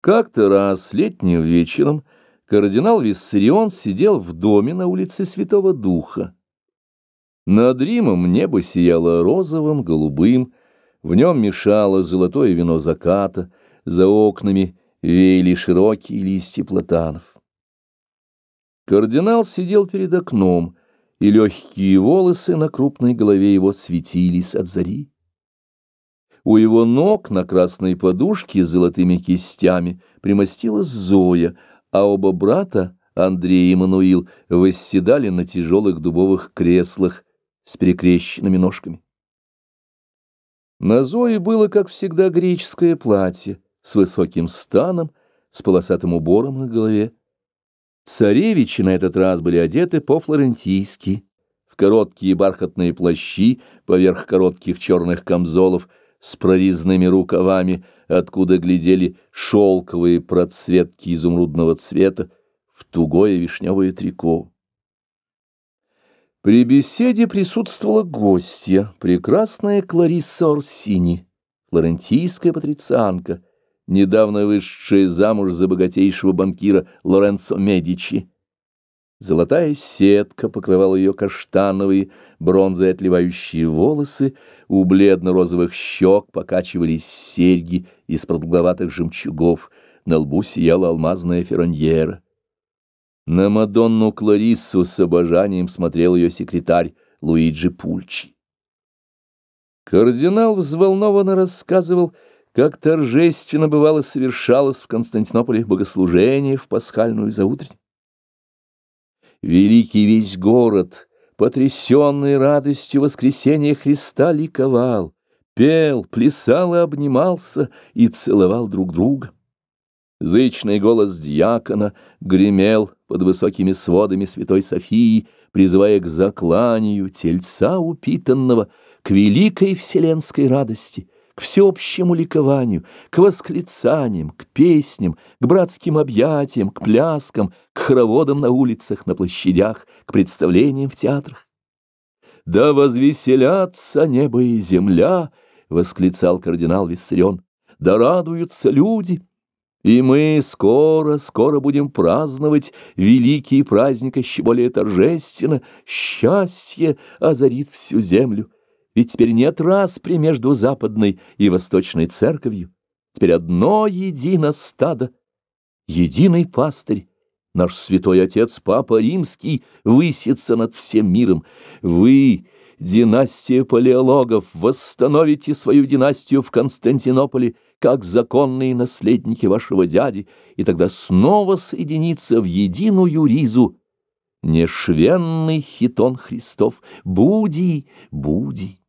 Как-то раз летним вечером кардинал Виссарион сидел в доме на улице Святого Духа. Над Римом небо сияло розовым, голубым, в нем мешало золотое вино заката, за окнами веяли широкие листья платанов. Кардинал сидел перед окном, и легкие волосы на крупной голове его светились от зари. У его ног на красной подушке с золотыми кистями примостилась Зоя, а оба брата, Андрей и Мануил, восседали на тяжелых дубовых креслах с перекрещенными ножками. На Зое было, как всегда, греческое платье с высоким станом, с полосатым убором на голове. Царевичи на этот раз были одеты по-флорентийски, в короткие бархатные плащи поверх коротких черных камзолов с прорезными рукавами, откуда глядели шелковые процветки изумрудного цвета в тугое вишневое трико. При беседе присутствовала гостья, прекрасная Кларисса Орсини, флорентийская патрицианка, недавно вышедшая замуж за богатейшего банкира Лоренцо Медичи. Золотая сетка покрывала ее каштановые, бронзой отливающие волосы, у бледно-розовых щек покачивались серьги из продолговатых жемчугов, на лбу сияла алмазная ферроньера. На Мадонну Клариссу с обожанием смотрел ее секретарь Луиджи Пульчи. Кардинал взволнованно рассказывал, как торжественно бывало совершалось в Константинополе богослужение в пасхальную заутрень. Великий весь город, потрясенный радостью воскресения Христа, ликовал, пел, плясал и обнимался, и целовал друг друга. Зычный голос дьякона гремел под высокими сводами Святой Софии, призывая к закланию тельца упитанного, к великой вселенской радости — к всеобщему ликованию, к восклицаниям, к песням, к братским объятиям, к пляскам, к хороводам на улицах, на площадях, к представлениям в театрах. «Да возвеселятся небо и земля!» — восклицал кардинал Виссарион. «Да радуются люди!» И мы скоро, скоро будем праздновать великий праздник еще более торжественно. Счастье озарит всю землю. Ведь теперь нет распри между западной и восточной церковью. Теперь одно едино стадо, единый пастырь. Наш святой отец Папа Римский высится над всем миром. Вы, династия палеологов, восстановите свою династию в Константинополе, как законные наследники вашего дяди, и тогда снова соединится в единую ризу нешвенный хитон Христов. Буди, буди.